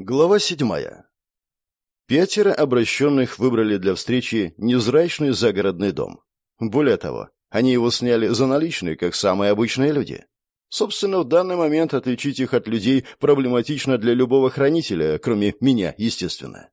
Глава седьмая. Пятеро обращенных выбрали для встречи невзрачный загородный дом. Более того, они его сняли за наличные, как самые обычные люди. Собственно, в данный момент отличить их от людей проблематично для любого хранителя, кроме меня, естественно.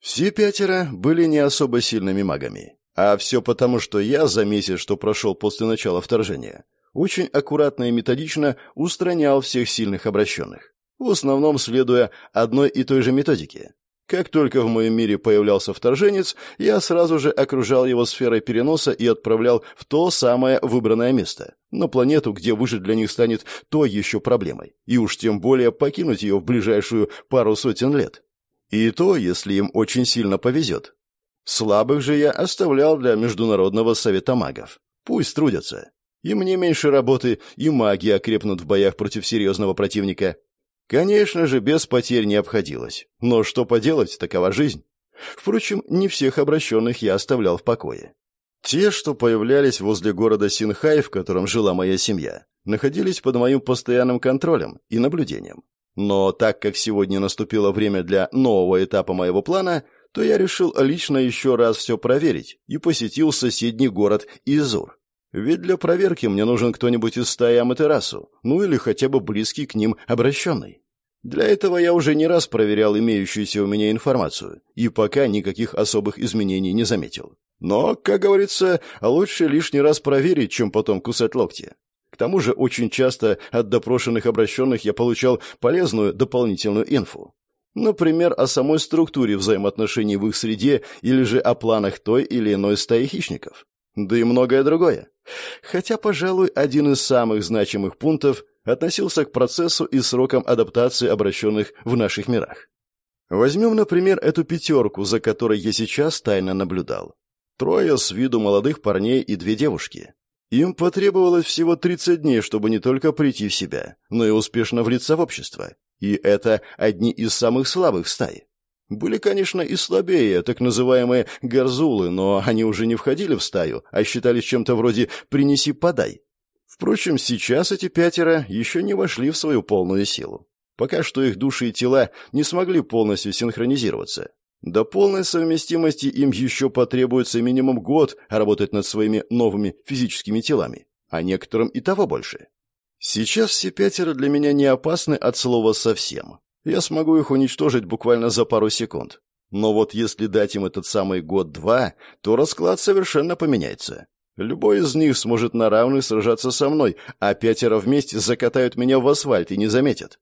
Все пятеро были не особо сильными магами. А все потому, что я за месяц, что прошел после начала вторжения, очень аккуратно и методично устранял всех сильных обращенных в основном следуя одной и той же методике. Как только в моем мире появлялся вторженец, я сразу же окружал его сферой переноса и отправлял в то самое выбранное место, на планету, где выжить для них станет то еще проблемой, и уж тем более покинуть ее в ближайшую пару сотен лет. И то, если им очень сильно повезет. Слабых же я оставлял для Международного совета магов. Пусть трудятся. И мне меньше работы, и маги окрепнут в боях против серьезного противника, Конечно же, без потерь не обходилось. Но что поделать, такова жизнь. Впрочем, не всех обращенных я оставлял в покое. Те, что появлялись возле города Синхай, в котором жила моя семья, находились под моим постоянным контролем и наблюдением. Но так как сегодня наступило время для нового этапа моего плана, то я решил лично еще раз все проверить и посетил соседний город Изур. Ведь для проверки мне нужен кто-нибудь из стаи Аматерасу, ну или хотя бы близкий к ним обращенный. Для этого я уже не раз проверял имеющуюся у меня информацию, и пока никаких особых изменений не заметил. Но, как говорится, лучше лишний раз проверить, чем потом кусать локти. К тому же очень часто от допрошенных обращенных я получал полезную дополнительную инфу. Например, о самой структуре взаимоотношений в их среде или же о планах той или иной стаи хищников да и многое другое. Хотя, пожалуй, один из самых значимых пунктов относился к процессу и срокам адаптации обращенных в наших мирах. Возьмем, например, эту пятерку, за которой я сейчас тайно наблюдал. Трое с виду молодых парней и две девушки. Им потребовалось всего 30 дней, чтобы не только прийти в себя, но и успешно влиться в общество. И это одни из самых слабых стаи. Были, конечно, и слабее, так называемые горзулы, но они уже не входили в стаю, а считались чем-то вроде «принеси-подай». Впрочем, сейчас эти пятеро еще не вошли в свою полную силу. Пока что их души и тела не смогли полностью синхронизироваться. До полной совместимости им еще потребуется минимум год работать над своими новыми физическими телами, а некоторым и того больше. Сейчас все пятеро для меня не опасны от слова совсем. Я смогу их уничтожить буквально за пару секунд. Но вот если дать им этот самый год-два, то расклад совершенно поменяется. Любой из них сможет на равных сражаться со мной, а пятеро вместе закатают меня в асфальт и не заметят.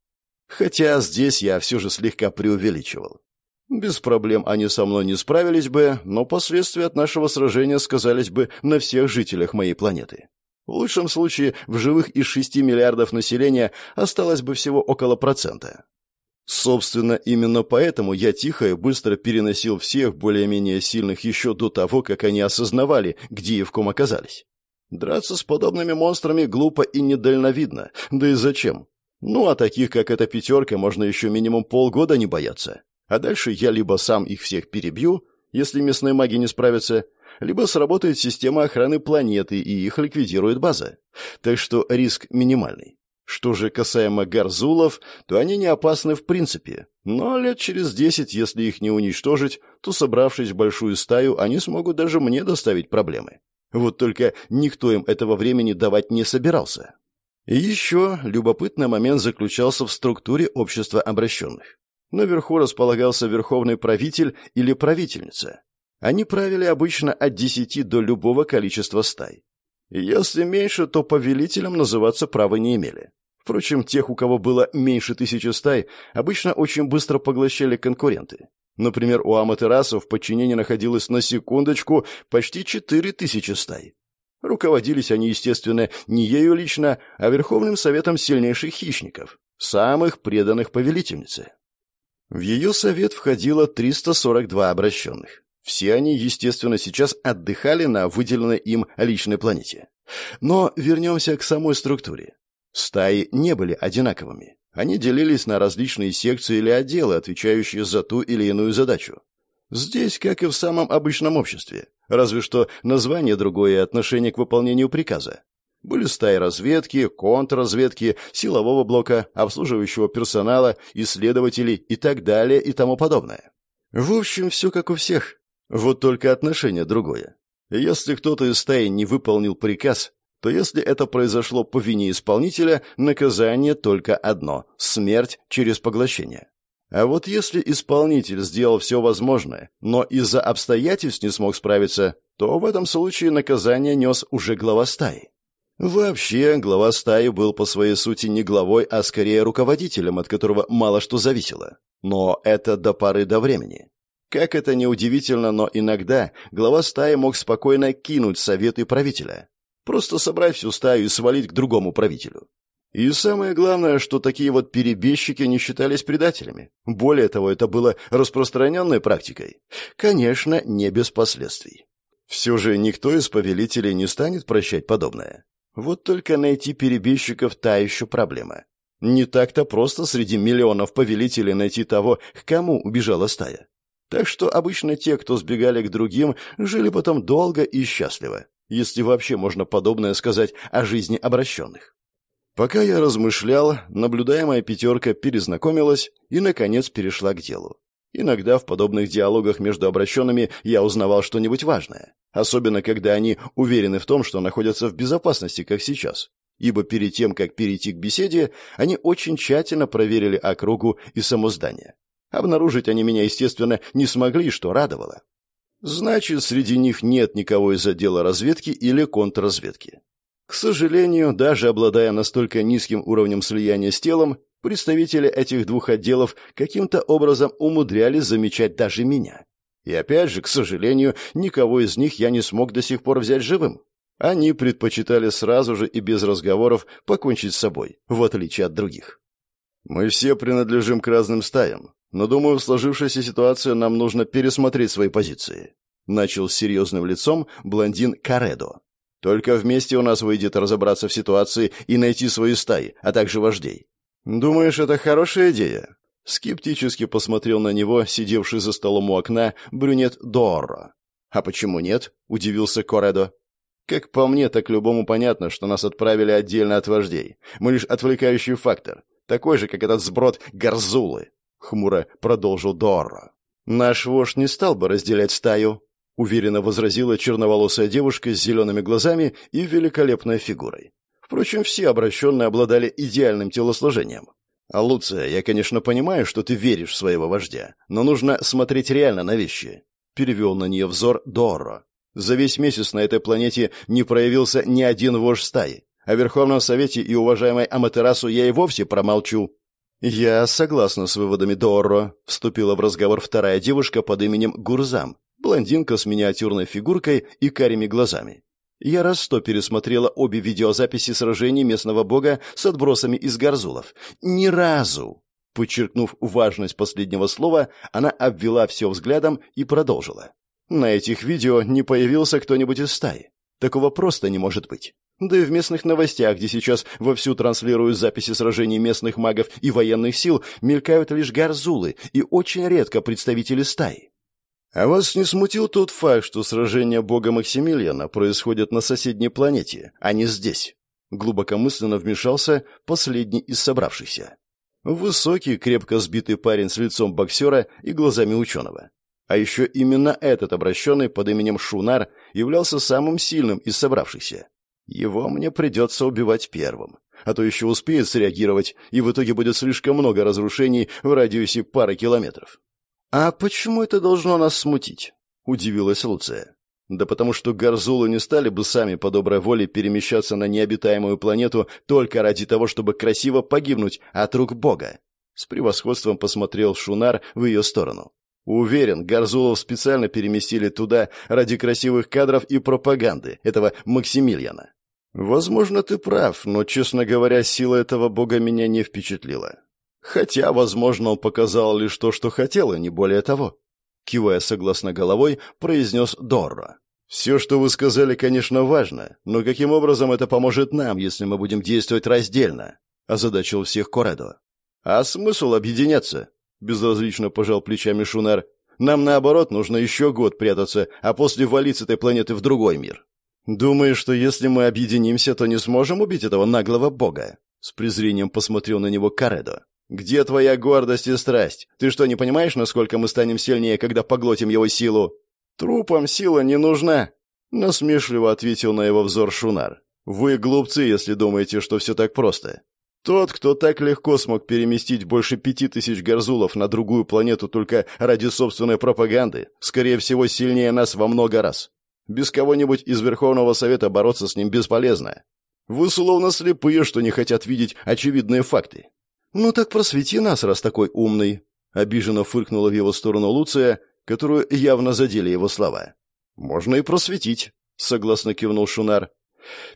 Хотя здесь я все же слегка преувеличивал. Без проблем они со мной не справились бы, но последствия от нашего сражения сказались бы на всех жителях моей планеты. В лучшем случае в живых из шести миллиардов населения осталось бы всего около процента. Собственно, именно поэтому я тихо и быстро переносил всех более-менее сильных еще до того, как они осознавали, где и в ком оказались. Драться с подобными монстрами глупо и недальновидно, да и зачем? Ну, а таких, как эта пятерка, можно еще минимум полгода не бояться. А дальше я либо сам их всех перебью, если местные маги не справятся, либо сработает система охраны планеты и их ликвидирует база. Так что риск минимальный. Что же касаемо горзулов, то они не опасны в принципе. Но лет через десять, если их не уничтожить, то, собравшись в большую стаю, они смогут даже мне доставить проблемы. Вот только никто им этого времени давать не собирался. И еще любопытный момент заключался в структуре общества обращенных. Наверху располагался верховный правитель или правительница. Они правили обычно от десяти до любого количества стай. Если меньше, то повелителям называться права не имели. Впрочем, тех, у кого было меньше тысячи стай, обычно очень быстро поглощали конкуренты. Например, у Аматерасу в подчинении находилось на секундочку почти четыре тысячи стай. Руководились они, естественно, не ею лично, а Верховным Советом сильнейших хищников, самых преданных повелительнице. В ее совет входило 342 обращенных. Все они, естественно, сейчас отдыхали на выделенной им личной планете. Но вернемся к самой структуре. Стаи не были одинаковыми. Они делились на различные секции или отделы, отвечающие за ту или иную задачу. Здесь, как и в самом обычном обществе, разве что название другое и отношение к выполнению приказа. Были стаи разведки, контрразведки, силового блока, обслуживающего персонала, исследователей и так далее и тому подобное. В общем, все как у всех. Вот только отношение другое. Если кто-то из стаи не выполнил приказ, то если это произошло по вине исполнителя, наказание только одно – смерть через поглощение. А вот если исполнитель сделал все возможное, но из-за обстоятельств не смог справиться, то в этом случае наказание нес уже глава стаи. Вообще, глава стаи был по своей сути не главой, а скорее руководителем, от которого мало что зависело. Но это до поры до времени. Как это ни удивительно, но иногда глава стаи мог спокойно кинуть советы правителя. Просто собрать всю стаю и свалить к другому правителю. И самое главное, что такие вот перебежчики не считались предателями. Более того, это было распространенной практикой. Конечно, не без последствий. Все же никто из повелителей не станет прощать подобное. Вот только найти перебежчиков – та еще проблема. Не так-то просто среди миллионов повелителей найти того, к кому убежала стая. Так что обычно те, кто сбегали к другим, жили потом долго и счастливо, если вообще можно подобное сказать о жизни обращенных. Пока я размышлял, наблюдаемая пятерка перезнакомилась и, наконец, перешла к делу. Иногда в подобных диалогах между обращенными я узнавал что-нибудь важное, особенно когда они уверены в том, что находятся в безопасности, как сейчас. Ибо перед тем, как перейти к беседе, они очень тщательно проверили округу и само здание. Обнаружить они меня, естественно, не смогли, что радовало. Значит, среди них нет никого из отдела разведки или контрразведки. К сожалению, даже обладая настолько низким уровнем слияния с телом, представители этих двух отделов каким-то образом умудрялись замечать даже меня. И опять же, к сожалению, никого из них я не смог до сих пор взять живым. Они предпочитали сразу же и без разговоров покончить с собой, в отличие от других. Мы все принадлежим к разным стаям, но, думаю, в сложившейся ситуации нам нужно пересмотреть свои позиции. Начал с серьезным лицом блондин Каредо. Только вместе у нас выйдет разобраться в ситуации и найти свои стаи, а также вождей. Думаешь, это хорошая идея? Скептически посмотрел на него, сидевший за столом у окна, брюнет Дорро. «А почему нет?» — удивился Коредо. «Как по мне, так любому понятно, что нас отправили отдельно от вождей. Мы лишь отвлекающий фактор, такой же, как этот сброд Гарзулы», — хмуро продолжил Дорро. «Наш вождь не стал бы разделять стаю», — уверенно возразила черноволосая девушка с зелеными глазами и великолепной фигурой. Впрочем, все обращенные обладали идеальным телосложением. А Луция, я, конечно, понимаю, что ты веришь в своего вождя, но нужно смотреть реально на вещи. Перевел на нее взор Доро. За весь месяц на этой планете не проявился ни один вождь стаи. О Верховном Совете и уважаемой Аматерасу я и вовсе промолчу. «Я согласна с выводами Доро», — вступила в разговор вторая девушка под именем Гурзам, блондинка с миниатюрной фигуркой и карими глазами. Я раз сто пересмотрела обе видеозаписи сражений местного бога с отбросами из горзулов. Ни разу! Подчеркнув важность последнего слова, она обвела все взглядом и продолжила. На этих видео не появился кто-нибудь из стаи. Такого просто не может быть. Да и в местных новостях, где сейчас вовсю транслируют записи сражений местных магов и военных сил, мелькают лишь горзулы и очень редко представители стаи. А вас не смутил тот факт, что сражение бога Максимилиана происходит на соседней планете, а не здесь? Глубокомысленно вмешался последний из собравшихся. Высокий, крепко сбитый парень с лицом боксера и глазами ученого. А еще именно этот обращенный под именем Шунар являлся самым сильным из собравшихся. Его мне придется убивать первым, а то еще успеет среагировать, и в итоге будет слишком много разрушений в радиусе пары километров. «А почему это должно нас смутить?» — удивилась Луция. «Да потому что горзулы не стали бы сами по доброй воле перемещаться на необитаемую планету только ради того, чтобы красиво погибнуть от рук Бога». С превосходством посмотрел Шунар в ее сторону. Уверен, Горзулов специально переместили туда ради красивых кадров и пропаганды этого Максимилиана. Возможно, ты прав, но, честно говоря, сила этого бога меня не впечатлила. Хотя, возможно, он показал лишь то, что хотел, и не более того. Кивая согласно головой, произнес Дорро. «Все, что вы сказали, конечно, важно, но каким образом это поможет нам, если мы будем действовать раздельно?» — озадачил всех Коредо. «А смысл объединяться?» — безразлично пожал плечами Шунар. «Нам, наоборот, нужно еще год прятаться, а после валить с этой планеты в другой мир». «Думаешь, что если мы объединимся, то не сможем убить этого наглого бога?» С презрением посмотрел на него Каредо. «Где твоя гордость и страсть? Ты что, не понимаешь, насколько мы станем сильнее, когда поглотим его силу?» «Трупам сила не нужна», — насмешливо ответил на его взор Шунар. «Вы глупцы, если думаете, что все так просто. Тот, кто так легко смог переместить больше пяти тысяч горзулов на другую планету только ради собственной пропаганды, скорее всего, сильнее нас во много раз. Без кого-нибудь из Верховного Совета бороться с ним бесполезно. Вы словно слепые, что не хотят видеть очевидные факты. «Ну так просвети нас, раз такой умный», — обиженно фыркнула в его сторону Луция, которую явно задели его слова. «Можно и просветить», — согласно кивнул Шунар.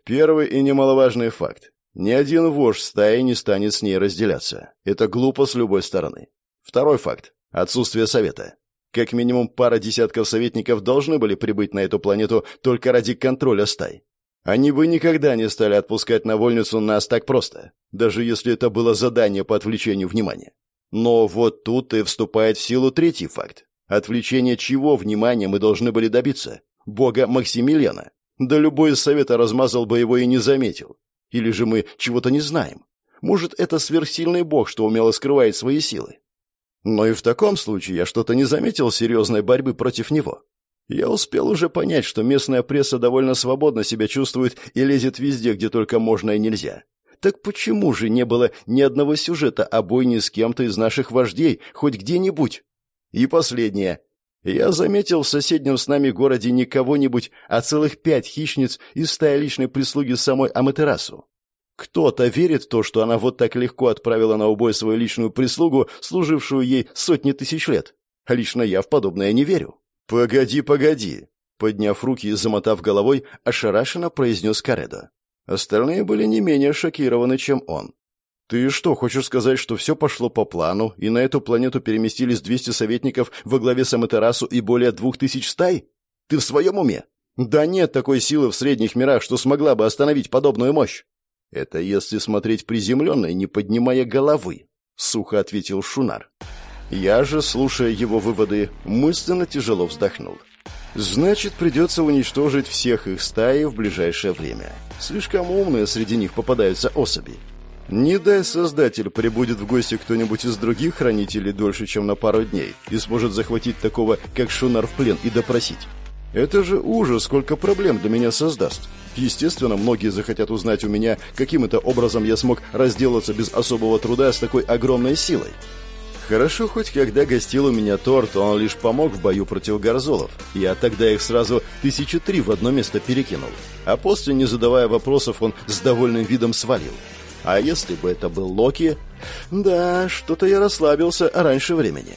«Первый и немаловажный факт. Ни один вождь стаи не станет с ней разделяться. Это глупо с любой стороны. Второй факт — отсутствие совета. Как минимум пара десятков советников должны были прибыть на эту планету только ради контроля стай. Они бы никогда не стали отпускать на вольницу нас так просто, даже если это было задание по отвлечению внимания. Но вот тут и вступает в силу третий факт. Отвлечение чего внимания мы должны были добиться? Бога Максимилиана? Да любой из совета размазал бы его и не заметил. Или же мы чего-то не знаем? Может, это сверхсильный бог, что умело скрывает свои силы? Но и в таком случае я что-то не заметил серьезной борьбы против него. Я успел уже понять, что местная пресса довольно свободно себя чувствует и лезет везде, где только можно и нельзя. Так почему же не было ни одного сюжета о бойне с кем-то из наших вождей, хоть где-нибудь? И последнее. Я заметил в соседнем с нами городе не кого-нибудь, а целых пять хищниц из стаи личной прислуги самой Аматерасу. Кто-то верит в то, что она вот так легко отправила на убой свою личную прислугу, служившую ей сотни тысяч лет. Лично я в подобное не верю. «Погоди, погоди!» Подняв руки и замотав головой, ошарашенно произнес Каредо. Остальные были не менее шокированы, чем он. «Ты что, хочешь сказать, что все пошло по плану, и на эту планету переместились 200 советников во главе с Аматерасу и более двух тысяч стай? Ты в своем уме? Да нет такой силы в средних мирах, что смогла бы остановить подобную мощь!» «Это если смотреть приземленно и не поднимая головы», — сухо ответил Шунар. Я же, слушая его выводы, мысленно тяжело вздохнул. Значит, придется уничтожить всех их стаи в ближайшее время. Слишком умные среди них попадаются особи. Не дай Создатель прибудет в гости кто-нибудь из других хранителей дольше, чем на пару дней, и сможет захватить такого, как Шунар, в плен и допросить. Это же ужас, сколько проблем для меня создаст. Естественно, многие захотят узнать у меня, каким это образом я смог разделаться без особого труда с такой огромной силой. Хорошо, хоть когда гостил у меня Торт, он лишь помог в бою против горзолов. Я тогда их сразу тысячи три в одно место перекинул. А после, не задавая вопросов, он с довольным видом свалил. А если бы это был Локи... Да, что-то я расслабился раньше времени.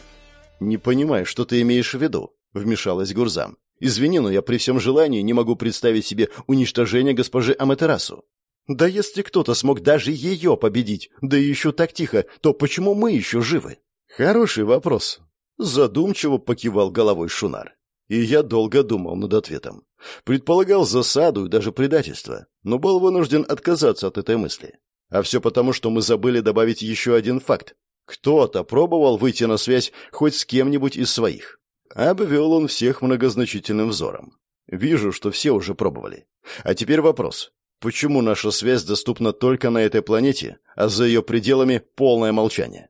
«Не понимаю, что ты имеешь в виду», — вмешалась Гурзам. «Извини, но я при всем желании не могу представить себе уничтожение госпожи Аматерасу. Да если кто-то смог даже ее победить, да еще так тихо, то почему мы еще живы?» Хороший вопрос. Задумчиво покивал головой Шунар. И я долго думал над ответом. Предполагал засаду и даже предательство, но был вынужден отказаться от этой мысли. А все потому, что мы забыли добавить еще один факт. Кто-то пробовал выйти на связь хоть с кем-нибудь из своих. Обвел он всех многозначительным взором. Вижу, что все уже пробовали. А теперь вопрос. Почему наша связь доступна только на этой планете, а за ее пределами полное молчание?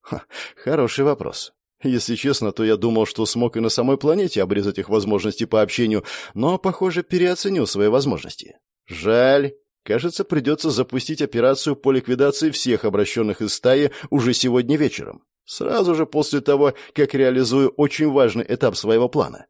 Ха, хороший вопрос. Если честно, то я думал, что смог и на самой планете обрезать их возможности по общению, но, похоже, переоценил свои возможности. Жаль. Кажется, придется запустить операцию по ликвидации всех обращенных из стаи уже сегодня вечером. Сразу же после того, как реализую очень важный этап своего плана.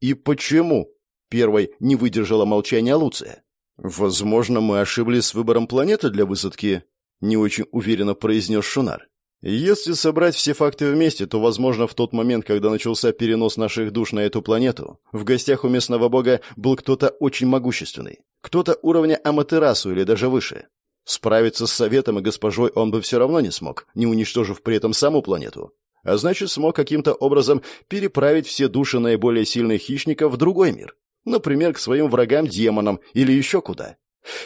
И почему? Первой не выдержала молчания Луция. Возможно, мы ошиблись с выбором планеты для высадки, не очень уверенно произнес Шунар. Если собрать все факты вместе, то, возможно, в тот момент, когда начался перенос наших душ на эту планету, в гостях у местного бога был кто-то очень могущественный. Кто-то уровня Аматерасу или даже выше. Справиться с советом и госпожой он бы все равно не смог, не уничтожив при этом саму планету. А значит, смог каким-то образом переправить все души наиболее сильных хищников в другой мир. Например, к своим врагам-демонам или еще куда.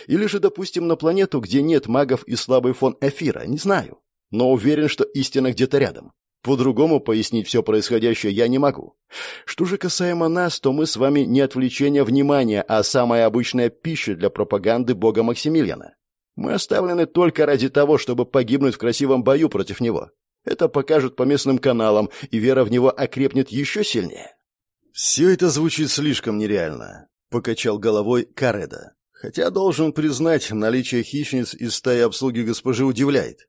Или же, допустим, на планету, где нет магов и слабый фон эфира, не знаю но уверен, что истина где-то рядом. По-другому пояснить все происходящее я не могу. Что же касаемо нас, то мы с вами не отвлечение внимания, а самая обычная пища для пропаганды бога Максимилиана. Мы оставлены только ради того, чтобы погибнуть в красивом бою против него. Это покажут по местным каналам, и вера в него окрепнет еще сильнее. «Все это звучит слишком нереально», — покачал головой Кареда. «Хотя, должен признать, наличие хищниц из стаи обслуги госпожи удивляет.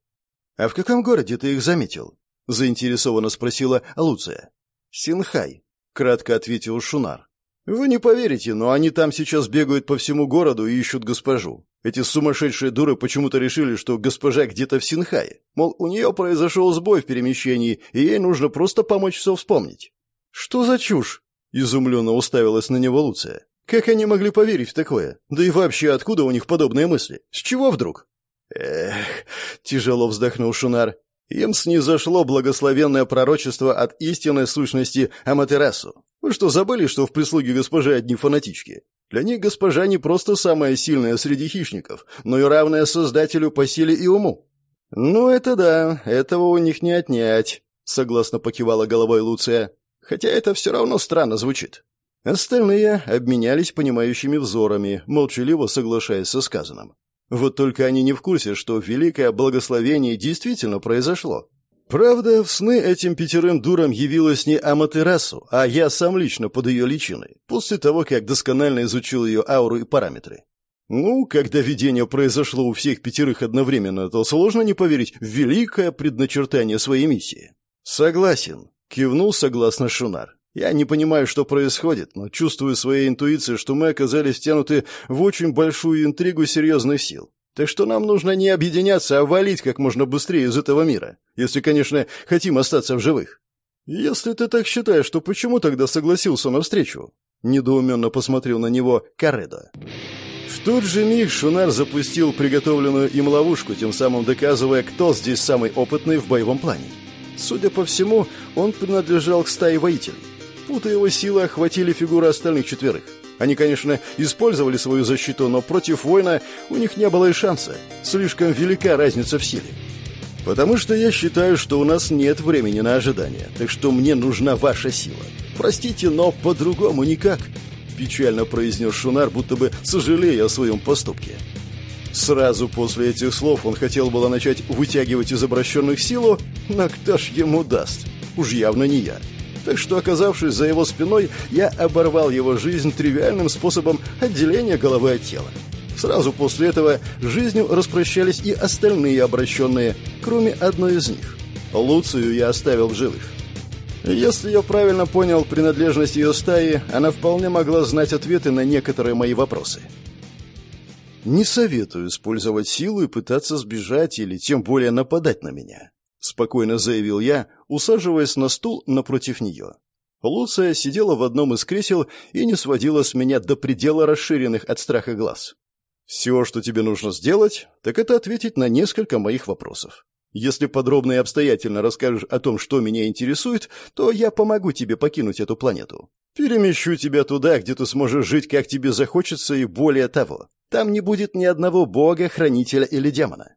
А в каком городе ты их заметил?» — заинтересованно спросила Луция. «Синхай», — кратко ответил Шунар. «Вы не поверите, но они там сейчас бегают по всему городу и ищут госпожу. Эти сумасшедшие дуры почему-то решили, что госпожа где-то в Синхае. Мол, у нее произошел сбой в перемещении, и ей нужно просто помочь все вспомнить. «Что за чушь?» — изумленно уставилась на него Луция. «Как они могли поверить в такое? Да и вообще, откуда у них подобные мысли? С чего вдруг?» «Эх», — тяжело вздохнул Шунар, — «им снизошло благословенное пророчество от истинной сущности Аматерасу. Вы что, забыли, что в прислуге госпожи одни фанатички? Для них госпожа не просто самая сильная среди хищников, но и равная создателю по силе и уму. «Ну, это да, этого у них не отнять», — согласно покивала головой Луция. «Хотя это все равно странно звучит». Остальные обменялись понимающими взорами, молчаливо соглашаясь со сказанным. Вот только они не в курсе, что великое благословение действительно произошло. Правда, в сны этим пятерым дурам явилась не Аматерасу, а я сам лично под ее личиной, после того, как досконально изучил ее ауру и параметры. Ну, когда видение произошло у всех пятерых одновременно, то сложно не поверить в великое предначертание своей миссии. Согласен, кивнул согласно Шунар. Я не понимаю, что происходит, но чувствую своей интуицией, что мы оказались втянуты в очень большую интригу серьезных сил. Так что нам нужно не объединяться, а валить как можно быстрее из этого мира. Если, конечно, хотим остаться в живых. Если ты так считаешь, то почему тогда согласился на встречу? Недоуменно посмотрел на него Каредо. В тот же миг Шунар запустил приготовленную им ловушку, тем самым доказывая, кто здесь самый опытный в боевом плане. Судя по всему, он принадлежал к стае воителей. Путы его силы охватили фигуры остальных четверых. Они, конечно, использовали свою защиту, но против воина у них не было и шанса. Слишком велика разница в силе. Потому что я считаю, что у нас нет времени на ожидание, так что мне нужна ваша сила. Простите, но по-другому никак. Печально произнес Шунар, будто бы сожалея о своем поступке. Сразу после этих слов он хотел было начать вытягивать из обращенных силу, но кто ж ему даст? Уж явно не я. Так что, оказавшись за его спиной, я оборвал его жизнь тривиальным способом отделения головы от тела. Сразу после этого жизнью распрощались и остальные обращенные, кроме одной из них. Луцию я оставил в живых. Если я правильно понял принадлежность ее стаи, она вполне могла знать ответы на некоторые мои вопросы. Не советую использовать силу и пытаться сбежать или тем более нападать на меня. — спокойно заявил я, усаживаясь на стул напротив нее. Луция сидела в одном из кресел и не сводила с меня до предела расширенных от страха глаз. «Все, что тебе нужно сделать, так это ответить на несколько моих вопросов. Если подробно и обстоятельно расскажешь о том, что меня интересует, то я помогу тебе покинуть эту планету. Перемещу тебя туда, где ты сможешь жить, как тебе захочется, и более того. Там не будет ни одного бога, хранителя или демона.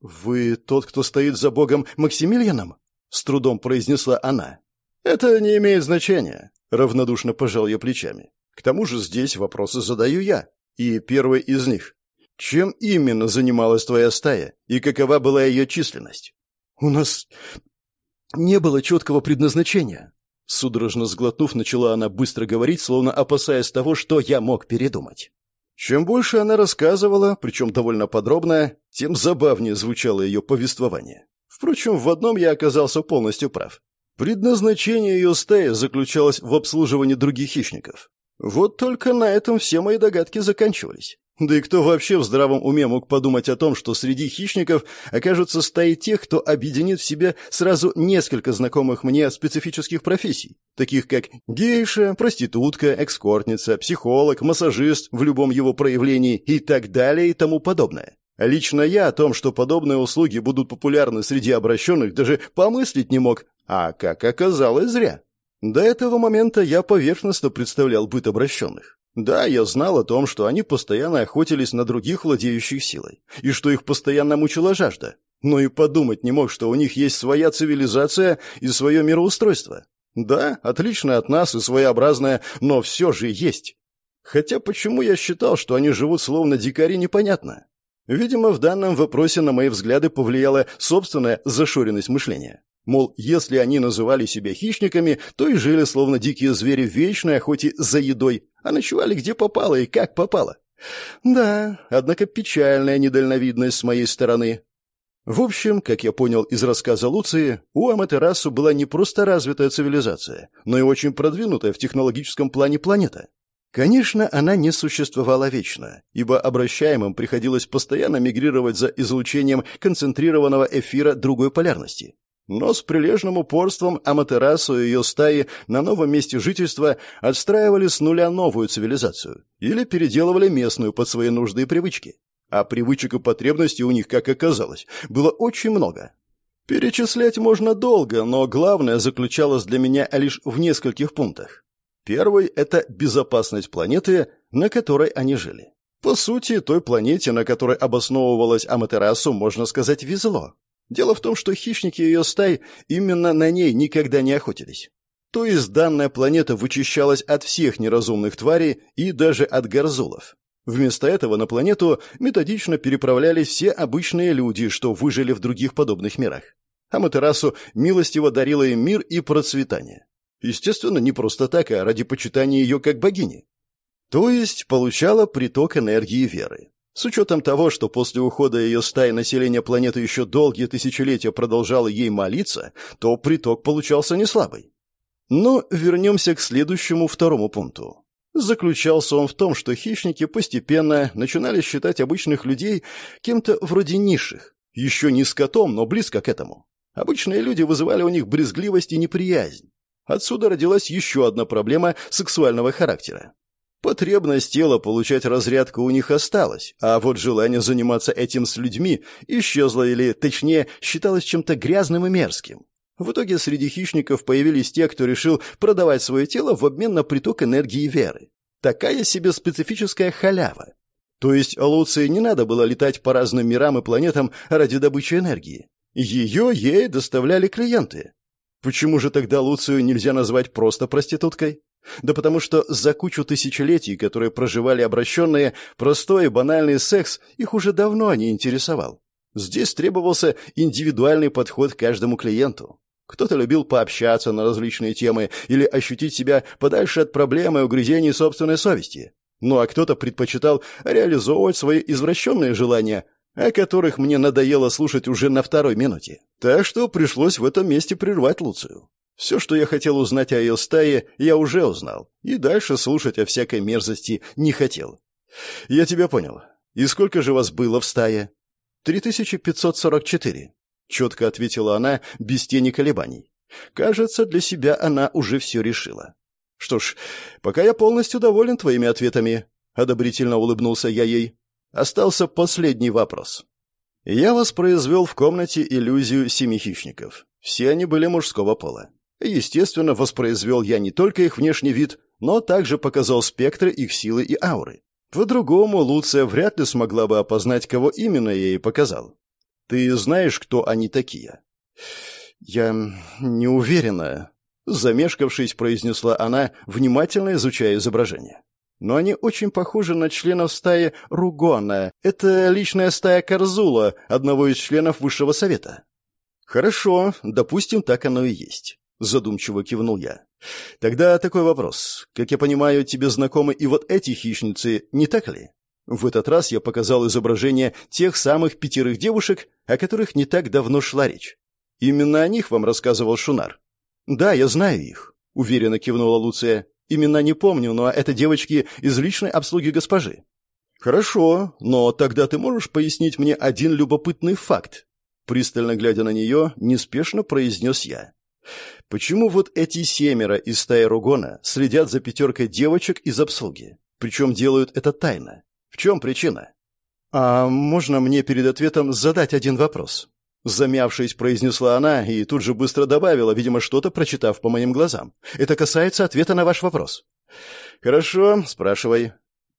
«Вы тот, кто стоит за богом Максимилианом?» — с трудом произнесла она. «Это не имеет значения», — равнодушно пожал я плечами. «К тому же здесь вопросы задаю я. И первый из них. Чем именно занималась твоя стая, и какова была ее численность?» «У нас не было четкого предназначения». Судорожно сглотнув, начала она быстро говорить, словно опасаясь того, что я мог передумать. Чем больше она рассказывала, причем довольно подробно, тем забавнее звучало ее повествование. Впрочем, в одном я оказался полностью прав. Предназначение ее стаи заключалось в обслуживании других хищников. Вот только на этом все мои догадки заканчивались. Да и кто вообще в здравом уме мог подумать о том, что среди хищников окажутся стаи тех, кто объединит в себе сразу несколько знакомых мне специфических профессий, таких как гейша, проститутка, экскортница, психолог, массажист в любом его проявлении и так далее и тому подобное. Лично я о том, что подобные услуги будут популярны среди обращенных, даже помыслить не мог, а, как оказалось, зря. До этого момента я поверхностно представлял быт обращенных. Да, я знал о том, что они постоянно охотились на других владеющих силой, и что их постоянно мучила жажда. Но и подумать не мог, что у них есть своя цивилизация и свое мироустройство. Да, отличное от нас и своеобразное, но все же есть. Хотя почему я считал, что они живут словно дикари, непонятно. Видимо, в данном вопросе на мои взгляды повлияла собственная зашоренность мышления. Мол, если они называли себя хищниками, то и жили словно дикие звери в вечной охоте за едой, а ночевали где попало и как попало. Да, однако печальная недальновидность с моей стороны. В общем, как я понял из рассказа Луции, у Аматерасу была не просто развитая цивилизация, но и очень продвинутая в технологическом плане планета. Конечно, она не существовала вечно, ибо обращаемым приходилось постоянно мигрировать за излучением концентрированного эфира другой полярности. Но с прилежным упорством Аматерасу и ее стаи на новом месте жительства отстраивали с нуля новую цивилизацию или переделывали местную под свои нужды и привычки. А привычек и потребностей у них, как оказалось, было очень много. Перечислять можно долго, но главное заключалось для меня лишь в нескольких пунктах. Первый – это безопасность планеты, на которой они жили. По сути, той планете, на которой обосновывалась Аматерасу, можно сказать, везло. Дело в том, что хищники ее стай именно на ней никогда не охотились. То есть данная планета вычищалась от всех неразумных тварей и даже от горзулов. Вместо этого на планету методично переправлялись все обычные люди, что выжили в других подобных мирах. Аматерасу милостиво дарила им мир и процветание. Естественно, не просто так, а ради почитания ее как богини. То есть получала приток энергии веры. С учетом того, что после ухода ее стаи население планеты еще долгие тысячелетия продолжало ей молиться, то приток получался не слабый. Но вернемся к следующему второму пункту. Заключался он в том, что хищники постепенно начинали считать обычных людей кем-то вроде низших, еще не скотом, но близко к этому. Обычные люди вызывали у них брезгливость и неприязнь. Отсюда родилась еще одна проблема сексуального характера. Потребность тела получать разрядку у них осталась, а вот желание заниматься этим с людьми исчезло или, точнее, считалось чем-то грязным и мерзким. В итоге среди хищников появились те, кто решил продавать свое тело в обмен на приток энергии веры. Такая себе специфическая халява. То есть Луции не надо было летать по разным мирам и планетам ради добычи энергии. Ее ей доставляли клиенты. Почему же тогда Луцию нельзя назвать просто проституткой? Да потому что за кучу тысячелетий, которые проживали обращенные, простой и банальный секс их уже давно не интересовал. Здесь требовался индивидуальный подход к каждому клиенту. Кто-то любил пообщаться на различные темы или ощутить себя подальше от проблемы и угрызений собственной совести. Ну а кто-то предпочитал реализовывать свои извращенные желания, о которых мне надоело слушать уже на второй минуте. Так что пришлось в этом месте прервать Луцию. Все, что я хотел узнать о ее стае, я уже узнал, и дальше слушать о всякой мерзости не хотел. Я тебя понял. И сколько же вас было в стае? Три тысячи пятьсот сорок четыре. Четко ответила она, без тени колебаний. Кажется, для себя она уже все решила. Что ж, пока я полностью доволен твоими ответами, одобрительно улыбнулся я ей. Остался последний вопрос. Я воспроизвел в комнате иллюзию семи хищников. Все они были мужского пола. Естественно, воспроизвел я не только их внешний вид, но также показал спектры их силы и ауры. По-другому Луция вряд ли смогла бы опознать, кого именно я ей показал. Ты знаешь, кто они такие? Я не уверена, замешкавшись, произнесла она, внимательно изучая изображение. Но они очень похожи на членов стаи Ругона. Это личная стая Карзула, одного из членов высшего совета. Хорошо, допустим, так оно и есть. — задумчиво кивнул я. «Тогда такой вопрос. Как я понимаю, тебе знакомы и вот эти хищницы, не так ли?» В этот раз я показал изображение тех самых пятерых девушек, о которых не так давно шла речь. «Именно о них вам рассказывал Шунар». «Да, я знаю их», — уверенно кивнула Луция. «Именно не помню, но это девочки из личной обслуги госпожи». «Хорошо, но тогда ты можешь пояснить мне один любопытный факт?» Пристально глядя на нее, неспешно произнес я. Почему вот эти семеро из стаи Ругона следят за пятеркой девочек из обслуги? Причем делают это тайно. В чем причина? «А можно мне перед ответом задать один вопрос?» Замявшись, произнесла она и тут же быстро добавила, видимо, что-то прочитав по моим глазам. «Это касается ответа на ваш вопрос». «Хорошо, спрашивай».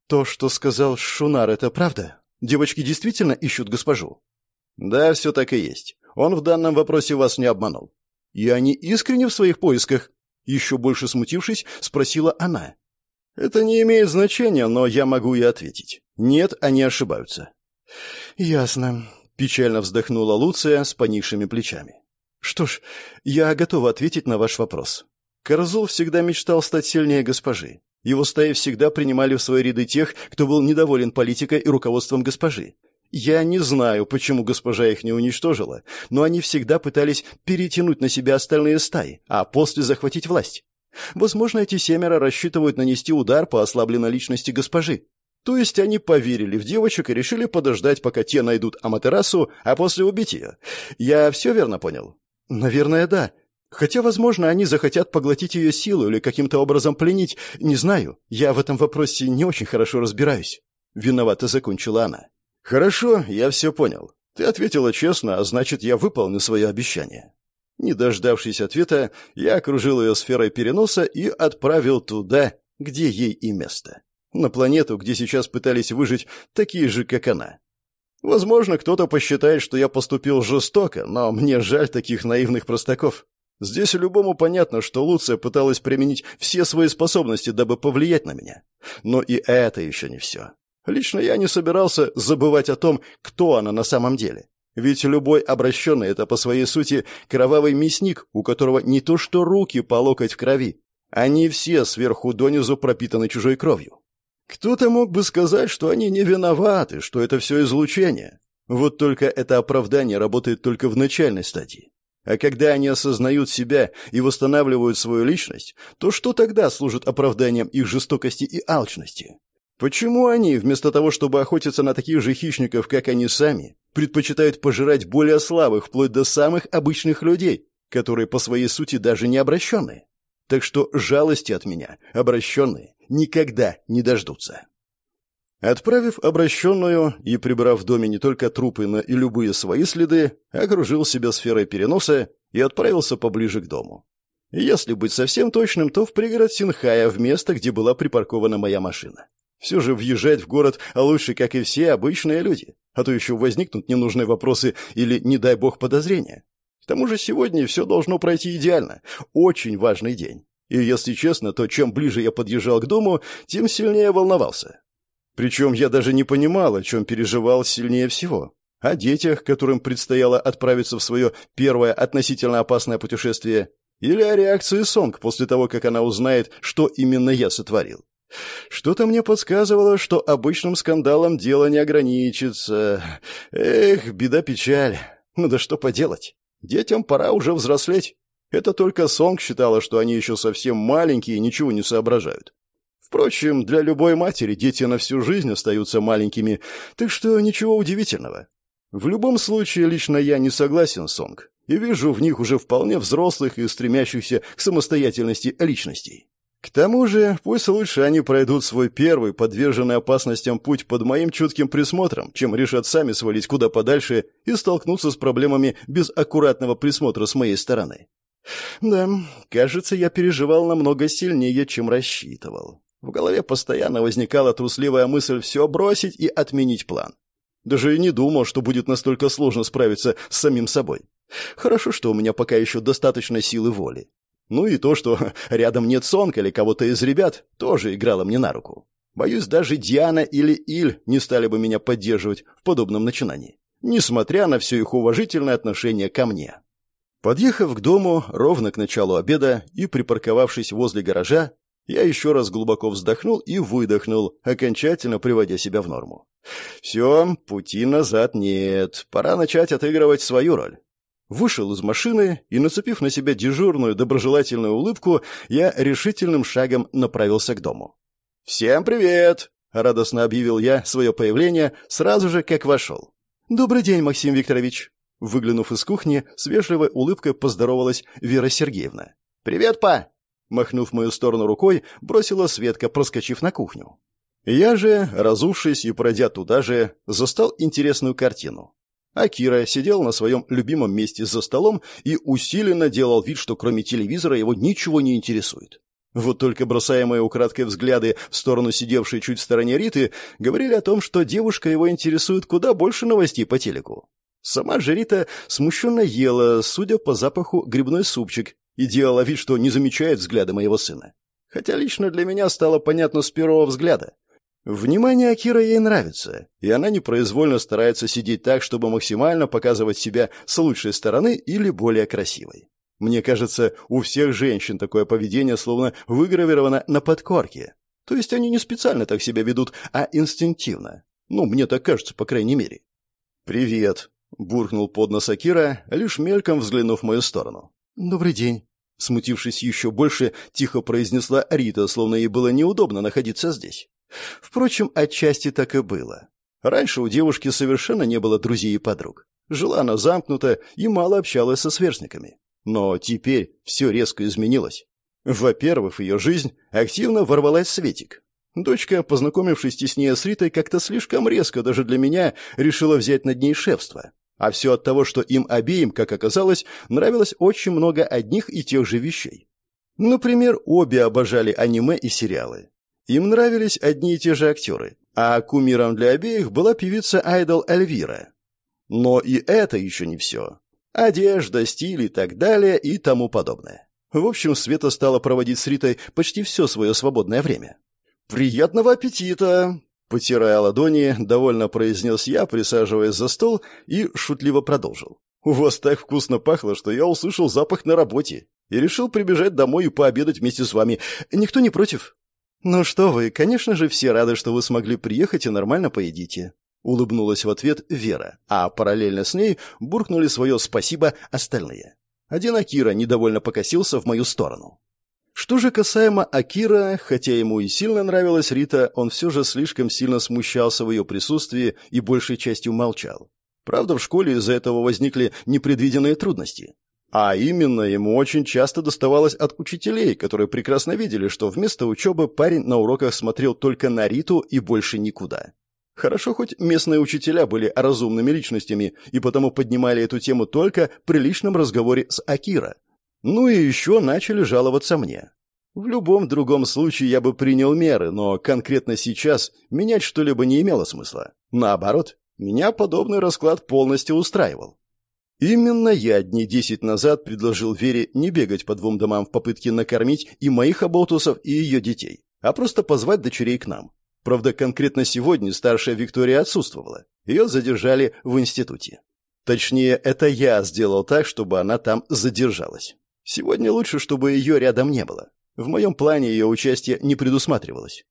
«То, что сказал Шунар, это правда? Девочки действительно ищут госпожу?» Да, все так и есть. Он в данном вопросе вас не обманул. И они искренне в своих поисках? Еще больше смутившись, спросила она. Это не имеет значения, но я могу и ответить. Нет, они ошибаются. Ясно. Печально вздохнула Луция с поникшими плечами. Что ж, я готова ответить на ваш вопрос. Корзул всегда мечтал стать сильнее госпожи. Его стаи всегда принимали в свои ряды тех, кто был недоволен политикой и руководством госпожи. Я не знаю, почему госпожа их не уничтожила, но они всегда пытались перетянуть на себя остальные стаи, а после захватить власть. Возможно, эти семеро рассчитывают нанести удар по ослабленной личности госпожи. То есть они поверили в девочек и решили подождать, пока те найдут Аматерасу, а после убить ее. Я все верно понял? Наверное, да. Хотя, возможно, они захотят поглотить ее силу или каким-то образом пленить. Не знаю. Я в этом вопросе не очень хорошо разбираюсь. Виновато закончила она. Хорошо, я все понял. Ты ответила честно, а значит, я выполню свое обещание. Не дождавшись ответа, я окружил ее сферой переноса и отправил туда, где ей и место на планету, где сейчас пытались выжить такие же, как она. Возможно, кто-то посчитает, что я поступил жестоко, но мне жаль таких наивных простаков. Здесь любому понятно, что Луция пыталась применить все свои способности, дабы повлиять на меня. Но и это еще не все. Лично я не собирался забывать о том, кто она на самом деле. Ведь любой обращенный — это по своей сути кровавый мясник, у которого не то что руки по локоть в крови. Они все сверху донизу пропитаны чужой кровью. Кто-то мог бы сказать, что они не виноваты, что это все излучение. Вот только это оправдание работает только в начальной стадии. А когда они осознают себя и восстанавливают свою личность, то что тогда служит оправданием их жестокости и алчности? Почему они, вместо того, чтобы охотиться на таких же хищников, как они сами, предпочитают пожирать более слабых, вплоть до самых обычных людей, которые по своей сути даже не обращенные? Так что жалости от меня, обращенные, никогда не дождутся. Отправив обращенную и прибрав в доме не только трупы, но и любые свои следы, окружил себя сферой переноса и отправился поближе к дому. Если быть совсем точным, то в пригород Синхая, в место, где была припаркована моя машина. Все же въезжать в город, лучше, как и все, обычные люди. А то еще возникнут ненужные вопросы или, не дай бог, подозрения. К тому же сегодня все должно пройти идеально. Очень важный день. И, если честно, то чем ближе я подъезжал к дому, тем сильнее волновался. Причем я даже не понимал, о чем переживал сильнее всего. О детях, которым предстояло отправиться в свое первое относительно опасное путешествие, или о реакции Сонг после того, как она узнает, что именно я сотворил. Что-то мне подсказывало, что обычным скандалом дело не ограничится. Эх, беда-печаль. Ну да что поделать. Детям пора уже взрослеть. Это только Сонг считала, что они еще совсем маленькие и ничего не соображают. Впрочем, для любой матери дети на всю жизнь остаются маленькими, так что ничего удивительного. В любом случае, лично я не согласен Сонг и вижу в них уже вполне взрослых и стремящихся к самостоятельности личностей. К тому же, пусть лучше они пройдут свой первый, подверженный опасностям путь под моим чутким присмотром, чем решат сами свалить куда подальше и столкнуться с проблемами без аккуратного присмотра с моей стороны. Да, кажется, я переживал намного сильнее, чем рассчитывал. В голове постоянно возникала трусливая мысль все бросить и отменить план. Даже и не думал, что будет настолько сложно справиться с самим собой. Хорошо, что у меня пока еще достаточно силы воли. Ну и то, что рядом нет Сонка или кого-то из ребят, тоже играло мне на руку. Боюсь, даже Диана или Иль не стали бы меня поддерживать в подобном начинании, несмотря на все их уважительное отношение ко мне. Подъехав к дому ровно к началу обеда и припарковавшись возле гаража, я еще раз глубоко вздохнул и выдохнул, окончательно приводя себя в норму. Все, пути назад нет, пора начать отыгрывать свою роль. Вышел из машины и, нацепив на себя дежурную доброжелательную улыбку, я решительным шагом направился к дому. «Всем привет!» — радостно объявил я свое появление сразу же, как вошел. «Добрый день, Максим Викторович!» Выглянув из кухни, с вежливой улыбкой поздоровалась Вера Сергеевна. «Привет, па!» Махнув мою сторону рукой, бросила Светка, проскочив на кухню. Я же, разувшись и пройдя туда же, застал интересную картину. Акира сидел на своем любимом месте за столом и усиленно делал вид, что кроме телевизора его ничего не интересует. Вот только бросаемые украдкой взгляды в сторону сидевшей чуть в стороне Риты говорили о том, что девушка его интересует куда больше новостей по телеку. Сама же Рита смущенно ела, судя по запаху, грибной супчик, и делала вид, что не замечает взгляда моего сына. Хотя лично для меня стало понятно с первого взгляда. Внимание Акира ей нравится, и она непроизвольно старается сидеть так, чтобы максимально показывать себя с лучшей стороны или более красивой. Мне кажется, у всех женщин такое поведение словно выгравировано на подкорке. То есть они не специально так себя ведут, а инстинктивно. Ну, мне так кажется, по крайней мере. «Привет», — буркнул под нос Акира, лишь мельком взглянув в мою сторону. «Добрый день», — смутившись еще больше, тихо произнесла Рита, словно ей было неудобно находиться здесь. Впрочем, отчасти так и было. Раньше у девушки совершенно не было друзей и подруг. Жила она замкнуто и мало общалась со сверстниками. Но теперь все резко изменилось. Во-первых, в ее жизнь активно ворвалась Светик. Дочка, познакомившись теснее с Ритой, как-то слишком резко даже для меня решила взять над ней шефство. А все от того, что им обеим, как оказалось, нравилось очень много одних и тех же вещей. Например, обе обожали аниме и сериалы. Им нравились одни и те же актеры, а кумиром для обеих была певица Айдол Эльвира. Но и это еще не все. Одежда, стиль и так далее и тому подобное. В общем, Света стала проводить с Ритой почти все свое свободное время. «Приятного аппетита!» Потирая ладони, довольно произнес я, присаживаясь за стол, и шутливо продолжил. «У вас так вкусно пахло, что я услышал запах на работе и решил прибежать домой и пообедать вместе с вами. Никто не против?» «Ну что вы, конечно же, все рады, что вы смогли приехать и нормально поедите», — улыбнулась в ответ Вера, а параллельно с ней буркнули свое «спасибо» остальные. Один Акира недовольно покосился в мою сторону. Что же касаемо Акира, хотя ему и сильно нравилась Рита, он все же слишком сильно смущался в ее присутствии и большей частью молчал. Правда, в школе из-за этого возникли непредвиденные трудности. А именно, ему очень часто доставалось от учителей, которые прекрасно видели, что вместо учебы парень на уроках смотрел только на Риту и больше никуда. Хорошо, хоть местные учителя были разумными личностями и потому поднимали эту тему только при личном разговоре с Акира. Ну и еще начали жаловаться мне. В любом другом случае я бы принял меры, но конкретно сейчас менять что-либо не имело смысла. Наоборот, меня подобный расклад полностью устраивал. Именно я дней десять назад предложил Вере не бегать по двум домам в попытке накормить и моих оболтусов, и ее детей, а просто позвать дочерей к нам. Правда, конкретно сегодня старшая Виктория отсутствовала. Ее задержали в институте. Точнее, это я сделал так, чтобы она там задержалась. Сегодня лучше, чтобы ее рядом не было. В моем плане ее участие не предусматривалось.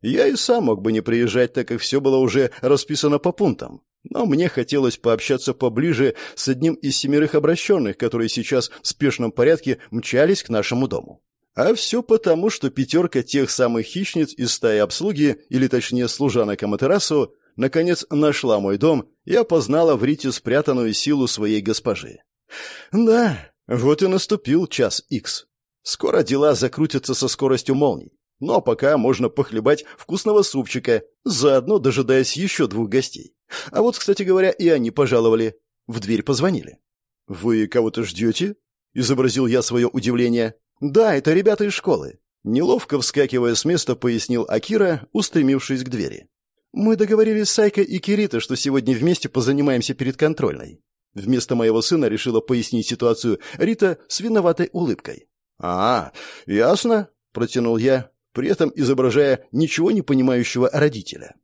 Я и сам мог бы не приезжать, так как все было уже расписано по пунктам. Но мне хотелось пообщаться поближе с одним из семерых обращенных, которые сейчас в спешном порядке мчались к нашему дому. А все потому, что пятерка тех самых хищниц из стаи обслуги, или точнее служанок Аматерасу, наконец нашла мой дом и опознала в Рите спрятанную силу своей госпожи. Да, вот и наступил час икс. Скоро дела закрутятся со скоростью молний. Но пока можно похлебать вкусного супчика, заодно дожидаясь еще двух гостей. А вот, кстати говоря, и они пожаловали. В дверь позвонили. «Вы кого-то ждете?» — изобразил я свое удивление. «Да, это ребята из школы». Неловко вскакивая с места, пояснил Акира, устремившись к двери. «Мы договорились с Сайкой и Кирита, что сегодня вместе позанимаемся перед контрольной». Вместо моего сына решила пояснить ситуацию Рита с виноватой улыбкой. «А, ясно», — протянул я, при этом изображая ничего не понимающего родителя.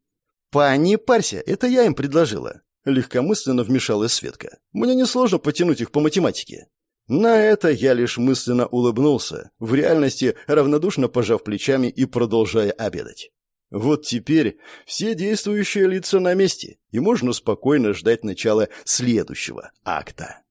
«Па, не парься, это я им предложила», — легкомысленно вмешалась Светка. «Мне несложно потянуть их по математике». На это я лишь мысленно улыбнулся, в реальности равнодушно пожав плечами и продолжая обедать. Вот теперь все действующие лица на месте, и можно спокойно ждать начала следующего акта.